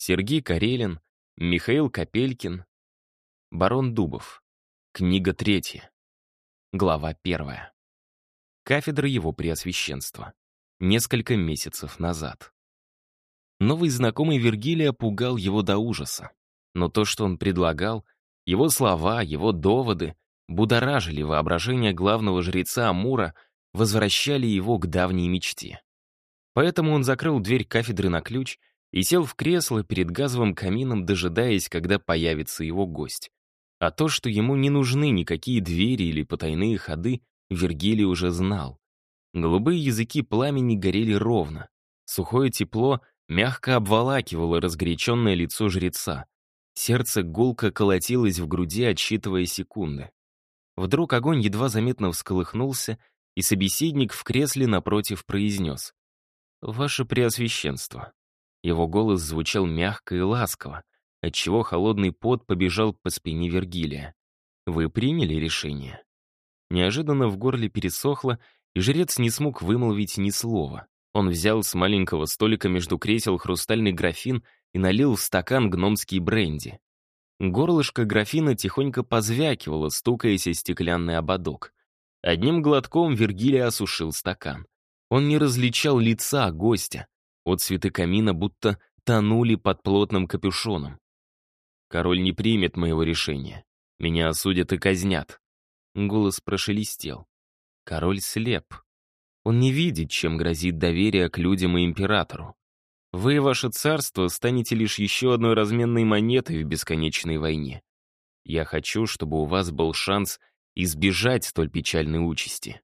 Сергей Карелин, Михаил Капелькин, Барон Дубов. Книга третья. Глава первая. Кафедра его преосвященства. Несколько месяцев назад. Новый знакомый Вергилия пугал его до ужаса. Но то, что он предлагал, его слова, его доводы, будоражили воображение главного жреца Амура, возвращали его к давней мечте. Поэтому он закрыл дверь кафедры на ключ и сел в кресло перед газовым камином, дожидаясь, когда появится его гость. А то, что ему не нужны никакие двери или потайные ходы, Вергилий уже знал. Голубые языки пламени горели ровно. Сухое тепло мягко обволакивало разгоряченное лицо жреца. Сердце гулко колотилось в груди, отсчитывая секунды. Вдруг огонь едва заметно всколыхнулся, и собеседник в кресле напротив произнес. «Ваше Преосвященство». Его голос звучал мягко и ласково, отчего холодный пот побежал по спине Вергилия. «Вы приняли решение?» Неожиданно в горле пересохло, и жрец не смог вымолвить ни слова. Он взял с маленького столика между кресел хрустальный графин и налил в стакан гномский бренди. Горлышко графина тихонько позвякивало, стукаясь о стеклянный ободок. Одним глотком Вергилий осушил стакан. Он не различал лица гостя. От цветы камина будто тонули под плотным капюшоном. Король не примет моего решения. Меня осудят и казнят. Голос прошелестел. Король слеп. Он не видит, чем грозит доверие к людям и императору. Вы и ваше царство станете лишь еще одной разменной монетой в бесконечной войне. Я хочу, чтобы у вас был шанс избежать столь печальной участи.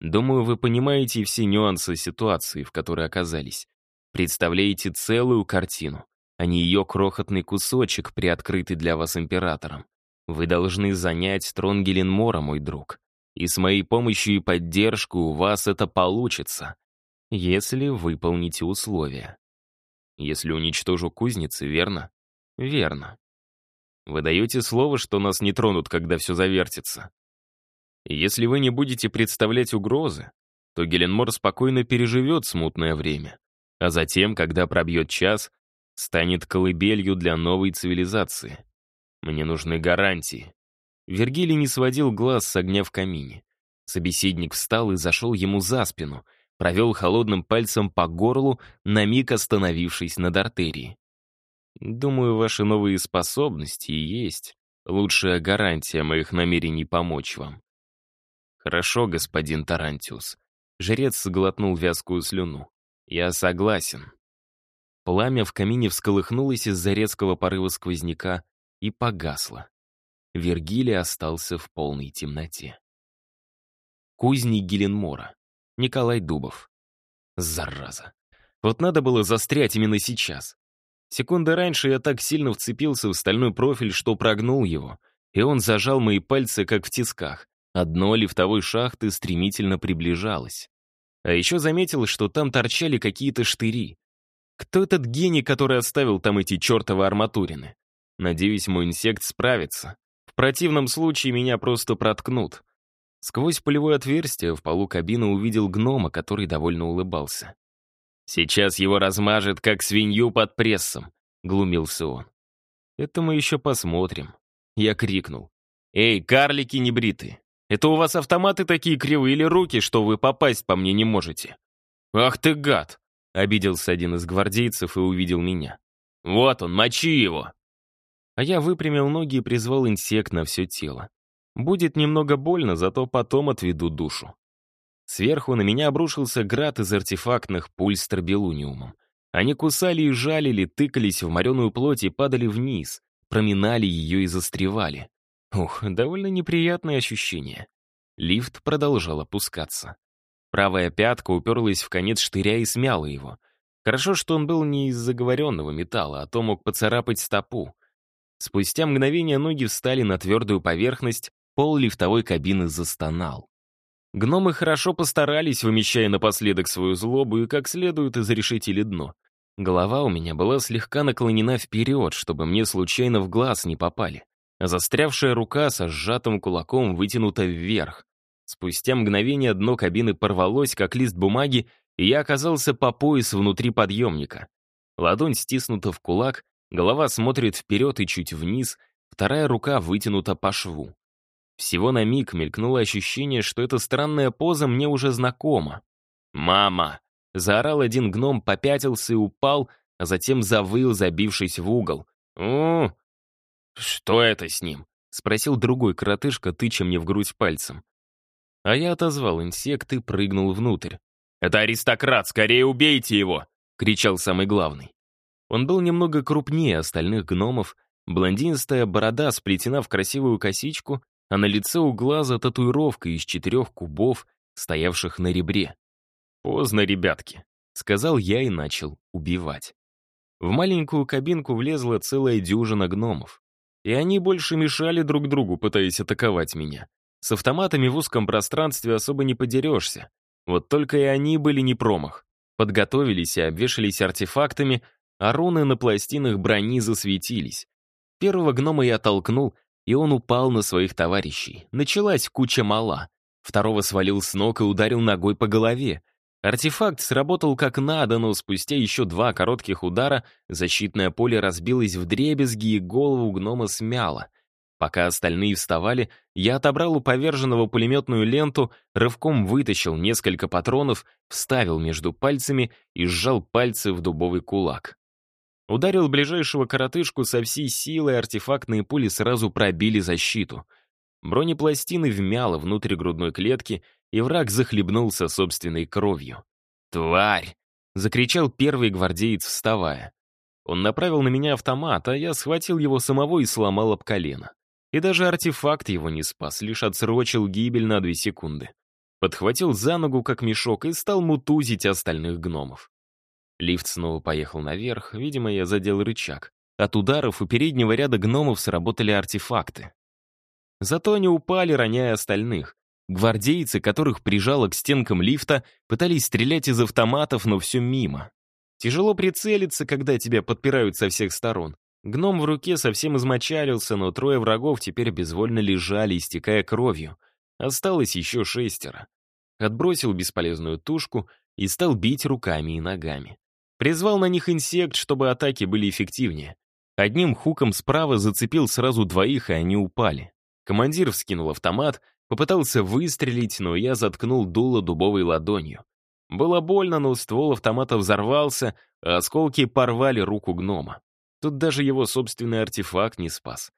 Думаю, вы понимаете все нюансы ситуации, в которой оказались. Представляете целую картину, а не ее крохотный кусочек, приоткрытый для вас императором. Вы должны занять трон Геленмора, мой друг. И с моей помощью и поддержкой у вас это получится, если выполните условия. Если уничтожу кузницы, верно? Верно. Вы даете слово, что нас не тронут, когда все завертится. Если вы не будете представлять угрозы, то Геленмор спокойно переживет смутное время, а затем, когда пробьет час, станет колыбелью для новой цивилизации. Мне нужны гарантии. Вергилий не сводил глаз с огня в камине. Собеседник встал и зашел ему за спину, провел холодным пальцем по горлу, на миг остановившись над артерией. «Думаю, ваши новые способности и есть лучшая гарантия моих намерений помочь вам. «Хорошо, господин Тарантиус». Жрец сглотнул вязкую слюну. «Я согласен». Пламя в камине всколыхнулось из-за резкого порыва сквозняка и погасло. Вергилий остался в полной темноте. Кузник Геленмора. Николай Дубов. Зараза. Вот надо было застрять именно сейчас. Секунды раньше я так сильно вцепился в стальной профиль, что прогнул его, и он зажал мои пальцы, как в тисках. Одно лифтовой шахты стремительно приближалось. А еще заметил, что там торчали какие-то штыри. Кто этот гений, который оставил там эти чертовы арматурины? Надеюсь, мой инсект справится. В противном случае меня просто проткнут. Сквозь полевое отверстие в полу кабины увидел гнома, который довольно улыбался. «Сейчас его размажет, как свинью под прессом», — глумился он. «Это мы еще посмотрим». Я крикнул. «Эй, карлики небритые, это у вас автоматы такие кривые или руки, что вы попасть по мне не можете?» «Ах ты гад!» — обиделся один из гвардейцев и увидел меня. «Вот он, мочи его!» А я выпрямил ноги и призвал инсект на все тело. Будет немного больно, зато потом отведу душу. Сверху на меня обрушился град из артефактных пуль с трабелуниумом. Они кусали и жалили, тыкались в мореную плоть и падали вниз, проминали ее и застревали. Ух, довольно неприятное ощущение. Лифт продолжал опускаться. Правая пятка уперлась в конец штыря и смяла его. Хорошо, что он был не из заговоренного металла, а то мог поцарапать стопу. Спустя мгновение ноги встали на твердую поверхность, пол лифтовой кабины застонал. Гномы хорошо постарались, вымещая напоследок свою злобу и как следует изрешетили дно. Голова у меня была слегка наклонена вперед, чтобы мне случайно в глаз не попали. Застрявшая рука со сжатым кулаком вытянута вверх. Спустя мгновение дно кабины порвалось, как лист бумаги, и я оказался по пояс внутри подъемника. Ладонь стиснута в кулак, Голова смотрит вперед и чуть вниз, вторая рука вытянута по шву. Всего на миг мелькнуло ощущение, что эта странная поза мне уже знакома. «Мама!» — заорал один гном, попятился и упал, а затем завыл, забившись в угол. «У, что это с ним?» — спросил другой коротышка, тыча мне в грудь пальцем. А я отозвал инсект и прыгнул внутрь. «Это аристократ, скорее убейте его!» — кричал самый главный. Он был немного крупнее остальных гномов, блондинистая борода сплетена в красивую косичку, а на лице у глаза татуировка из четырех кубов, стоявших на ребре. «Поздно, ребятки», — сказал я и начал убивать. В маленькую кабинку влезла целая дюжина гномов. И они больше мешали друг другу, пытаясь атаковать меня. С автоматами в узком пространстве особо не подерешься. Вот только и они были не промах. Подготовились и обвешались артефактами, а руны на пластинах брони засветились. Первого гнома я толкнул, и он упал на своих товарищей. Началась куча мала. Второго свалил с ног и ударил ногой по голове. Артефакт сработал как надо, но спустя еще два коротких удара защитное поле разбилось в дребезги и голову гнома смяло. Пока остальные вставали, я отобрал у поверженного пулеметную ленту, рывком вытащил несколько патронов, вставил между пальцами и сжал пальцы в дубовый кулак. Ударил ближайшего коротышку со всей силой, артефактные пули сразу пробили защиту. Бронепластины вмяло внутрь грудной клетки, и враг захлебнулся собственной кровью. «Тварь!» — закричал первый гвардеец, вставая. Он направил на меня автомат, а я схватил его самого и сломал об колено. И даже артефакт его не спас, лишь отсрочил гибель на две секунды. Подхватил за ногу, как мешок, и стал мутузить остальных гномов. Лифт снова поехал наверх, видимо, я задел рычаг. От ударов у переднего ряда гномов сработали артефакты. Зато они упали, роняя остальных. Гвардейцы, которых прижало к стенкам лифта, пытались стрелять из автоматов, но все мимо. Тяжело прицелиться, когда тебя подпирают со всех сторон. Гном в руке совсем измочалился, но трое врагов теперь безвольно лежали, истекая кровью. Осталось еще шестеро. Отбросил бесполезную тушку и стал бить руками и ногами. Призвал на них инсект, чтобы атаки были эффективнее. Одним хуком справа зацепил сразу двоих, и они упали. Командир вскинул автомат, Попытался выстрелить, но я заткнул дуло дубовой ладонью. Было больно, но ствол автомата взорвался, а осколки порвали руку гнома. Тут даже его собственный артефакт не спас.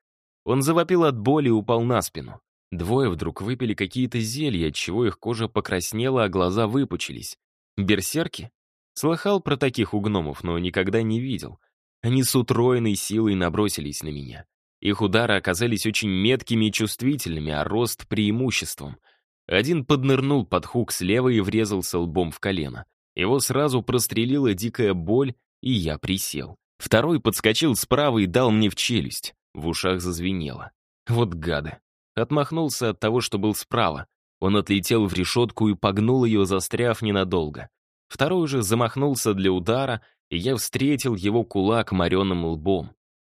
Он завопил от боли и упал на спину. Двое вдруг выпили какие-то зелья, отчего их кожа покраснела, а глаза выпучились. Берсерки? Слыхал про таких у гномов, но никогда не видел. Они с утроенной силой набросились на меня. Их удары оказались очень меткими и чувствительными, а рост — преимуществом. Один поднырнул под хук слева и врезался лбом в колено. Его сразу прострелила дикая боль, и я присел. Второй подскочил справа и дал мне в челюсть. В ушах зазвенело. Вот гады. Отмахнулся от того, что был справа. Он отлетел в решетку и погнул ее, застряв ненадолго. Второй же замахнулся для удара, и я встретил его кулак мореным лбом.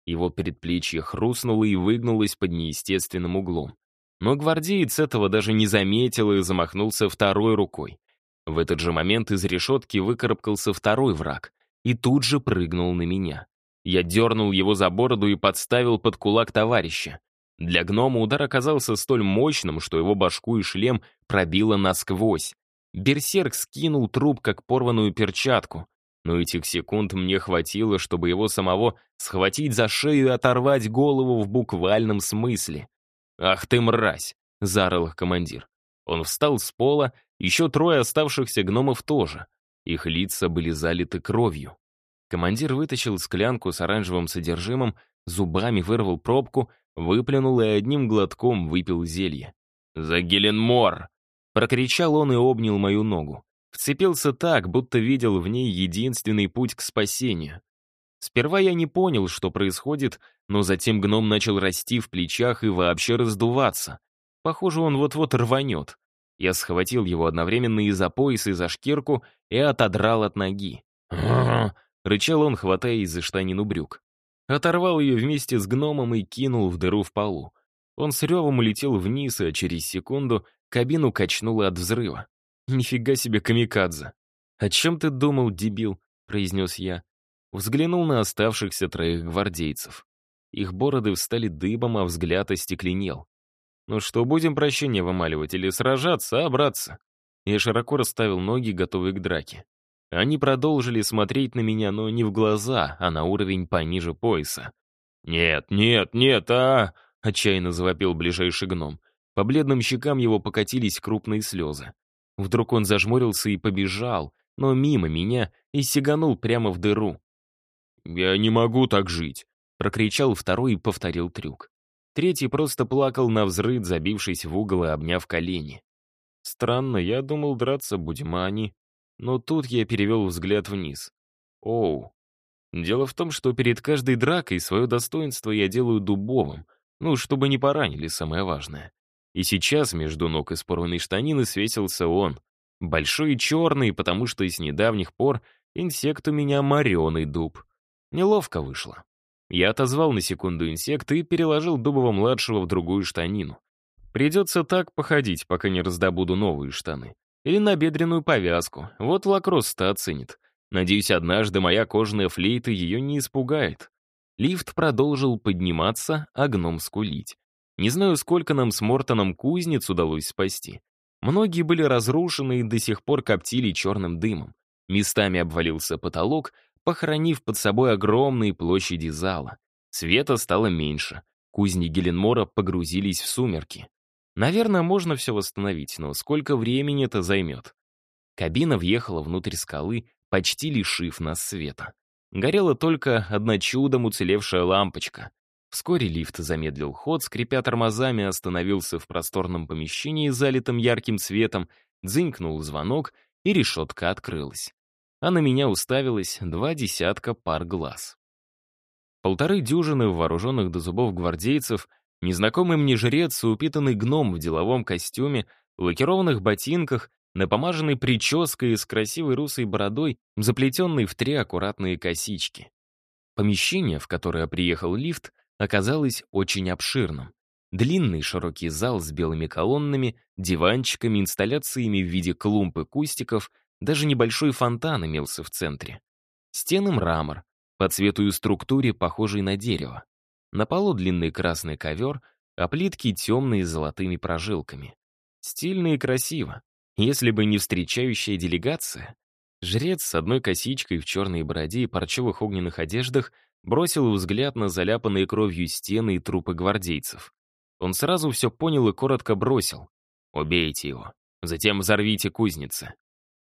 Его предплечье хрустнуло и выгнулось под неестественным углом. Но гвардеец этого даже не заметил и замахнулся второй рукой. В этот же момент из решетки выкарабкался второй враг и тут же прыгнул на меня. Я дернул его за бороду и подставил под кулак товарища. Для гнома удар оказался столь мощным, что его башку и шлем пробило насквозь. Берсерк скинул труп, как порванную перчатку но этих секунд мне хватило, чтобы его самого схватить за шею и оторвать голову в буквальном смысле. «Ах ты мразь!» — заорал их командир. Он встал с пола, еще трое оставшихся гномов тоже. Их лица были залиты кровью. Командир вытащил склянку с оранжевым содержимым, зубами вырвал пробку, выплюнул и одним глотком выпил зелье. «За Геленмор!» — прокричал он и обнял мою ногу. Вцепился так, будто видел в ней единственный путь к спасению. Сперва я не понял, что происходит, но затем гном начал расти в плечах и вообще раздуваться. Похоже, он вот-вот рванет. Я схватил его одновременно и за пояс, и за шкирку и отодрал от ноги. рычал он, хватая из-за штанину брюк. Оторвал ее вместе с гномом и кинул в дыру в полу. Он с ревом улетел вниз, а через секунду кабину качнуло от взрыва. «Нифига себе камикадзе!» «О чем ты думал, дебил?» — произнес я. Взглянул на оставшихся троих гвардейцев. Их бороды встали дыбом, а взгляд остекленел. «Ну что, будем прощения вымаливать или сражаться, а, братцы?» Я широко расставил ноги, готовые к драке. Они продолжили смотреть на меня, но не в глаза, а на уровень пониже пояса. «Нет, нет, нет, а!» — отчаянно завопил ближайший гном. По бледным щекам его покатились крупные слезы. Вдруг он зажмурился и побежал, но мимо меня и сиганул прямо в дыру. «Я не могу так жить!» — прокричал второй и повторил трюк. Третий просто плакал на взрыд, забившись в угол и обняв колени. Странно, я думал, драться будем, а они... Но тут я перевел взгляд вниз. Оу. Дело в том, что перед каждой дракой свое достоинство я делаю дубовым, ну, чтобы не поранили, самое важное. И сейчас между ног из порванной штанины свесился он. Большой и черный, потому что с недавних пор инсект у меня мореный дуб. Неловко вышло. Я отозвал на секунду инсекта и переложил дубово-младшего в другую штанину. Придется так походить, пока не раздобуду новые штаны. Или на бедренную повязку. Вот лакросс-то оценит. Надеюсь, однажды моя кожаная флейта ее не испугает. Лифт продолжил подниматься, а гном скулить. Не знаю, сколько нам с Мортоном кузнец удалось спасти. Многие были разрушены и до сих пор коптили черным дымом. Местами обвалился потолок, похоронив под собой огромные площади зала. Света стало меньше. Кузни Геленмора погрузились в сумерки. Наверное, можно все восстановить, но сколько времени это займет? Кабина въехала внутрь скалы, почти лишив нас света. Горела только одна чудом уцелевшая лампочка. Вскоре лифт замедлил ход, скрипя тормозами, остановился в просторном помещении, залитом ярким светом, дзынькнул звонок, и решетка открылась. А на меня уставилось два десятка пар глаз. Полторы дюжины вооруженных до зубов гвардейцев Незнакомый мне жрец и упитанный гном в деловом костюме, лакированных ботинках, напомаженной прической с красивой русой бородой, заплетенной в три аккуратные косички. Помещение, в которое приехал лифт, оказалось очень обширным. Длинный широкий зал с белыми колоннами, диванчиками, инсталляциями в виде клумб и кустиков, даже небольшой фонтан имелся в центре. Стены мрамор, по цвету и структуре похожий на дерево. На полу длинный красный ковер, а плитки темные с золотыми прожилками. Стильно и красиво. Если бы не встречающая делегация, жрец с одной косичкой в черной бороде и парчевых огненных одеждах бросил взгляд на заляпанные кровью стены и трупы гвардейцев. Он сразу все понял и коротко бросил. «Убейте его. Затем взорвите кузницы».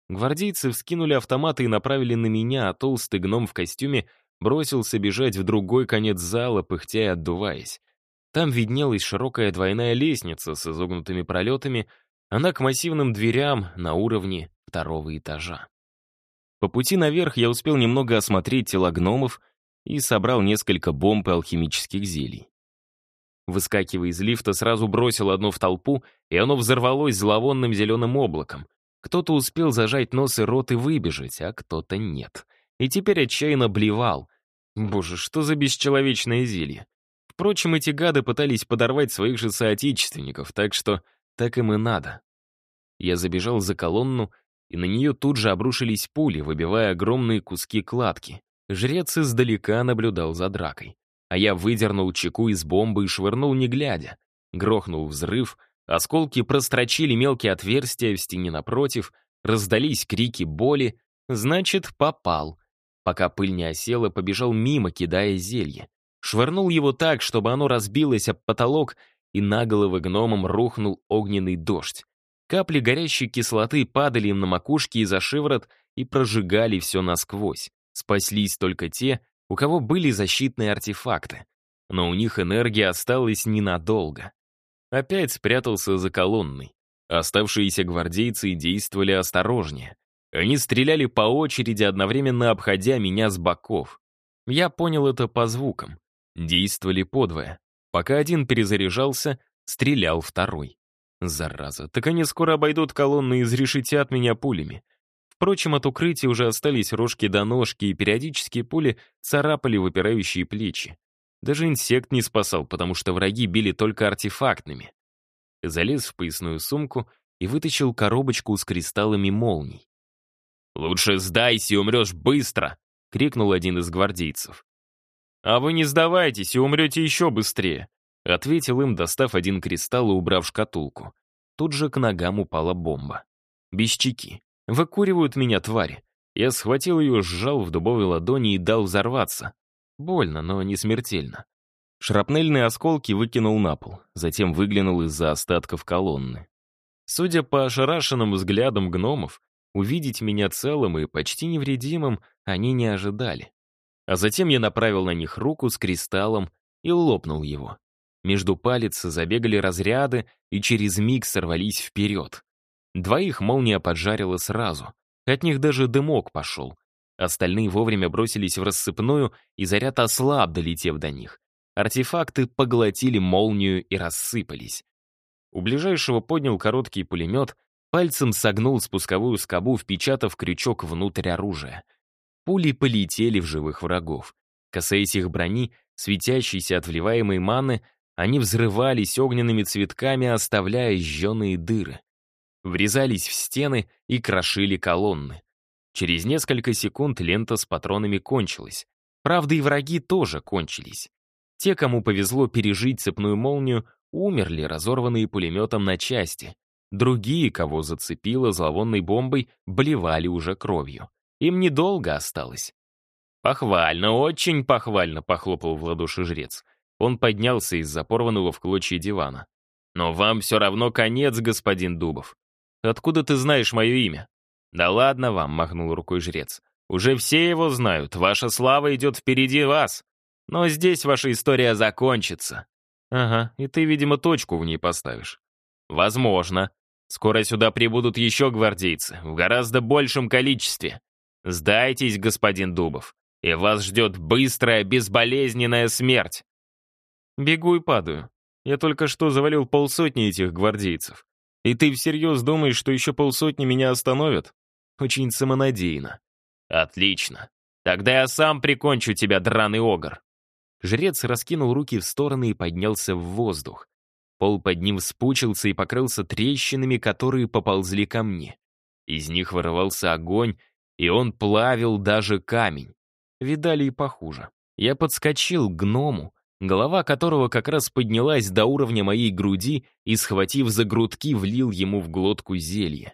Гвардейцы вскинули автоматы и направили на меня, а толстый гном в костюме бросился бежать в другой конец зала, пыхтя и отдуваясь. Там виднелась широкая двойная лестница с изогнутыми пролетами, она к массивным дверям на уровне второго этажа. По пути наверх я успел немного осмотреть тела гномов и собрал несколько бомб и алхимических зелий. Выскакивая из лифта, сразу бросил одно в толпу, и оно взорвалось зловонным зеленым облаком. Кто-то успел зажать нос и рот и выбежать, а кто-то нет и теперь отчаянно блевал. Боже, что за бесчеловечное зелье. Впрочем, эти гады пытались подорвать своих же соотечественников, так что так им и надо. Я забежал за колонну, и на нее тут же обрушились пули, выбивая огромные куски кладки. Жрец издалека наблюдал за дракой. А я выдернул чеку из бомбы и швырнул не глядя. Грохнул взрыв, осколки прострочили мелкие отверстия в стене напротив, раздались крики боли. Значит, попал. Пока пыль не осела, побежал мимо, кидая зелье. Швырнул его так, чтобы оно разбилось об потолок, и на головы гномам рухнул огненный дождь. Капли горящей кислоты падали им на макушки и за шиворот и прожигали все насквозь. Спаслись только те, у кого были защитные артефакты. Но у них энергия осталась ненадолго. Опять спрятался за колонной. Оставшиеся гвардейцы действовали осторожнее. Они стреляли по очереди, одновременно обходя меня с боков. Я понял это по звукам. Действовали подвое. Пока один перезаряжался, стрелял второй. Зараза, так они скоро обойдут колонну и изрешетят меня пулями. Впрочем, от укрытия уже остались рожки до ножки, и периодические пули царапали выпирающие плечи. Даже инсект не спасал, потому что враги били только артефактными. Залез в поясную сумку и вытащил коробочку с кристаллами молний. «Лучше сдайся и умрешь быстро!» — крикнул один из гвардейцев. «А вы не сдавайтесь и умрете еще быстрее», — ответил им, достав один кристалл и убрав шкатулку. Тут же к ногам упала бомба. Без чеки. Выкуривают меня твари. Я схватил ее, сжал в дубовой ладони и дал взорваться. Больно, но не смертельно. Шрапнельные осколки выкинул на пол, затем выглянул из-за остатков колонны. Судя по ошарашенным взглядам гномов, увидеть меня целым и почти невредимым они не ожидали. А затем я направил на них руку с кристаллом и лопнул его. Между палец забегали разряды и через миг сорвались вперед. Двоих молния поджарила сразу. От них даже дымок пошел. Остальные вовремя бросились в рассыпную, и заряд ослаб, долетев до них. Артефакты поглотили молнию и рассыпались. У ближайшего поднял короткий пулемет, пальцем согнул спусковую скобу, впечатав крючок внутрь оружия. Пули полетели в живых врагов. Касаясь их брони, светящейся от вливаемой маны, они взрывались огненными цветками, оставляя жженые дыры. Врезались в стены и крошили колонны. Через несколько секунд лента с патронами кончилась. Правда, и враги тоже кончились. Те, кому повезло пережить цепную молнию, умерли, разорванные пулеметом на части. Другие, кого зацепило зловонной бомбой, блевали уже кровью. Им недолго осталось. «Похвально, очень похвально», — похлопал в ладоши жрец. Он поднялся из запорванного в клочья дивана. «Но вам все равно конец, господин Дубов. Откуда ты знаешь мое имя?» «Да ладно вам», — махнул рукой жрец. «Уже все его знают, ваша слава идет впереди вас. Но здесь ваша история закончится. Ага, и ты, видимо, точку в ней поставишь. Возможно. Скоро сюда прибудут еще гвардейцы, в гораздо большем количестве. Сдайтесь, господин Дубов, и вас ждет быстрая, безболезненная смерть. Бегу и падаю. Я только что завалил полсотни этих гвардейцев. И ты всерьез думаешь, что еще полсотни меня остановят? Очень самонадеянно. Отлично. Тогда я сам прикончу тебя, драный огр. Жрец раскинул руки в стороны и поднялся в воздух. Пол под ним вспучился и покрылся трещинами, которые поползли ко мне. Из них вырывался огонь, и он плавил даже камень. Видали и похуже. Я подскочил к гному, голова которого как раз поднялась до уровня моей груди и, схватив за грудки, влил ему в глотку зелье.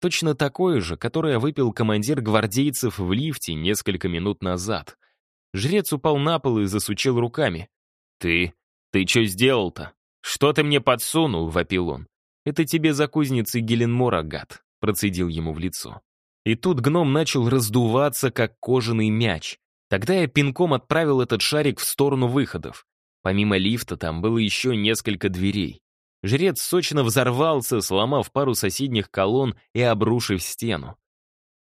Точно такое же, которое выпил командир гвардейцев в лифте несколько минут назад. Жрец упал на пол и засучил руками. «Ты... ты что сделал-то? Что ты мне подсунул?» — вопил он. «Это тебе за кузницей Геленмора, гад», — процедил ему в лицо. И тут гном начал раздуваться, как кожаный мяч. Тогда я пинком отправил этот шарик в сторону выходов. Помимо лифта там было еще несколько дверей. Жрец сочно взорвался, сломав пару соседних колонн и обрушив стену.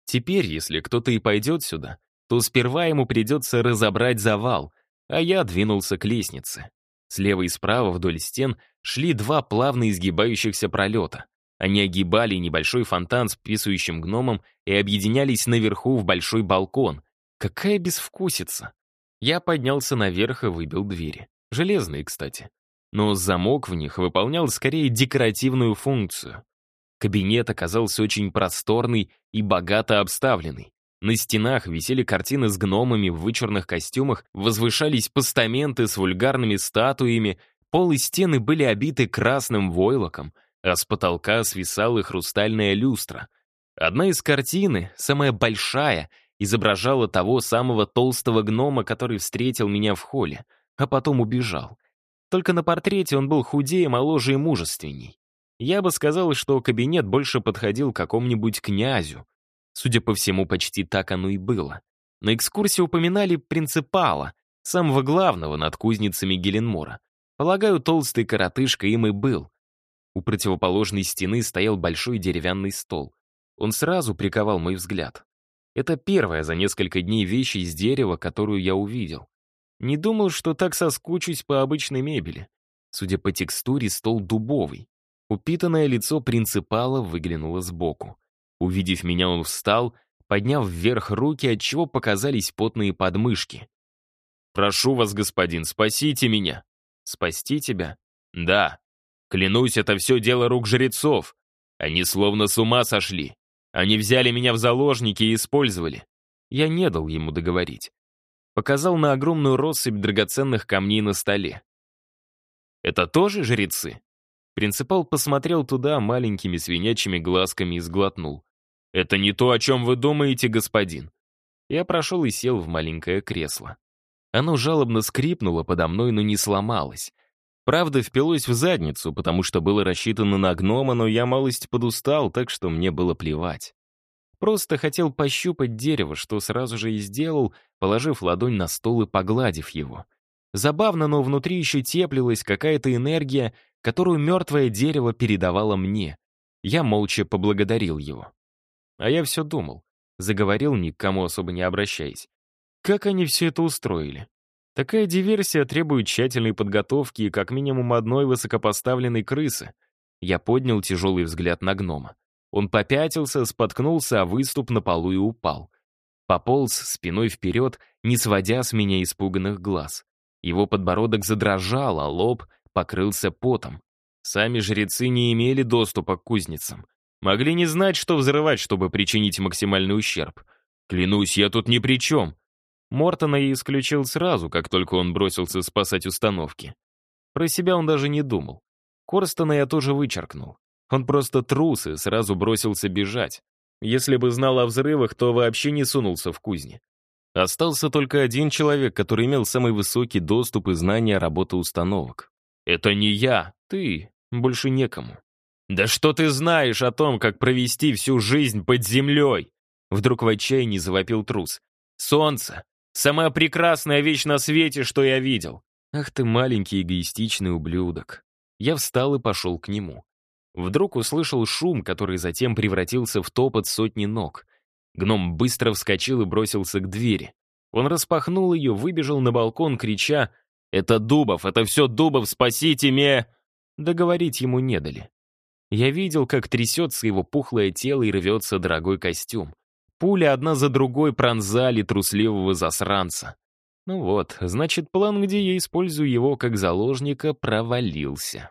Теперь, если кто-то и пойдет сюда, то сперва ему придется разобрать завал, а я двинулся к лестнице. Слева и справа вдоль стен шли два плавно изгибающихся пролета. Они огибали небольшой фонтан с писающим гномом и объединялись наверху в большой балкон. Какая безвкусица! Я поднялся наверх и выбил двери. Железные, кстати. Но замок в них выполнял скорее декоративную функцию. Кабинет оказался очень просторный и богато обставленный. На стенах висели картины с гномами в вычурных костюмах, возвышались постаменты с вульгарными статуями, пол и стены были обиты красным войлоком, а с потолка свисала хрустальная люстра. Одна из картины, самая большая, изображала того самого толстого гнома, который встретил меня в холле, а потом убежал. Только на портрете он был худее, моложе и мужественней. Я бы сказал, что кабинет больше подходил какому-нибудь князю, Судя по всему, почти так оно и было. На экскурсии упоминали принципала, самого главного над кузницами Геленмора. Полагаю, толстый коротышка им и был. У противоположной стены стоял большой деревянный стол. Он сразу приковал мой взгляд. Это первая за несколько дней вещь из дерева, которую я увидел. Не думал, что так соскучусь по обычной мебели. Судя по текстуре, стол дубовый. Упитанное лицо принципала выглянуло сбоку. Увидев меня, он встал, подняв вверх руки, отчего показались потные подмышки. «Прошу вас, господин, спасите меня!» «Спасти тебя?» «Да. Клянусь, это все дело рук жрецов. Они словно с ума сошли. Они взяли меня в заложники и использовали. Я не дал ему договорить. Показал на огромную россыпь драгоценных камней на столе. «Это тоже жрецы?» Принципал посмотрел туда маленькими свинячьими глазками и сглотнул. «Это не то, о чем вы думаете, господин». Я прошел и сел в маленькое кресло. Оно жалобно скрипнуло подо мной, но не сломалось. Правда, впилось в задницу, потому что было рассчитано на гнома, но я малость подустал, так что мне было плевать. Просто хотел пощупать дерево, что сразу же и сделал, положив ладонь на стол и погладив его. Забавно, но внутри еще теплилась какая-то энергия, которую мертвое дерево передавало мне. Я молча поблагодарил его. А я все думал. Заговорил, ни к кому особо не обращаясь. Как они все это устроили? Такая диверсия требует тщательной подготовки и как минимум одной высокопоставленной крысы. Я поднял тяжелый взгляд на гнома. Он попятился, споткнулся, а выступ на полу и упал. Пополз спиной вперед, не сводя с меня испуганных глаз. Его подбородок задрожал, а лоб покрылся потом. Сами жрецы не имели доступа к кузницам. Могли не знать, что взрывать, чтобы причинить максимальный ущерб. Клянусь, я тут ни при чем. Мортона я исключил сразу, как только он бросился спасать установки. Про себя он даже не думал. Корстона я тоже вычеркнул. Он просто трус и сразу бросился бежать. Если бы знал о взрывах, то вообще не сунулся в кузни. Остался только один человек, который имел самый высокий доступ и знания работы установок. «Это не я, ты, больше некому». «Да что ты знаешь о том, как провести всю жизнь под землей?» Вдруг в отчаянии завопил трус. «Солнце! Самая прекрасная вещь на свете, что я видел!» «Ах ты маленький эгоистичный ублюдок!» Я встал и пошел к нему. Вдруг услышал шум, который затем превратился в топот сотни ног. Гном быстро вскочил и бросился к двери. Он распахнул ее, выбежал на балкон, крича «Это Дубов! Это все Дубов! Спасите меня!» Договорить ему не дали. Я видел, как трясется его пухлое тело и рвется дорогой костюм. Пули одна за другой пронзали трусливого засранца. Ну вот, значит, план, где я использую его как заложника, провалился.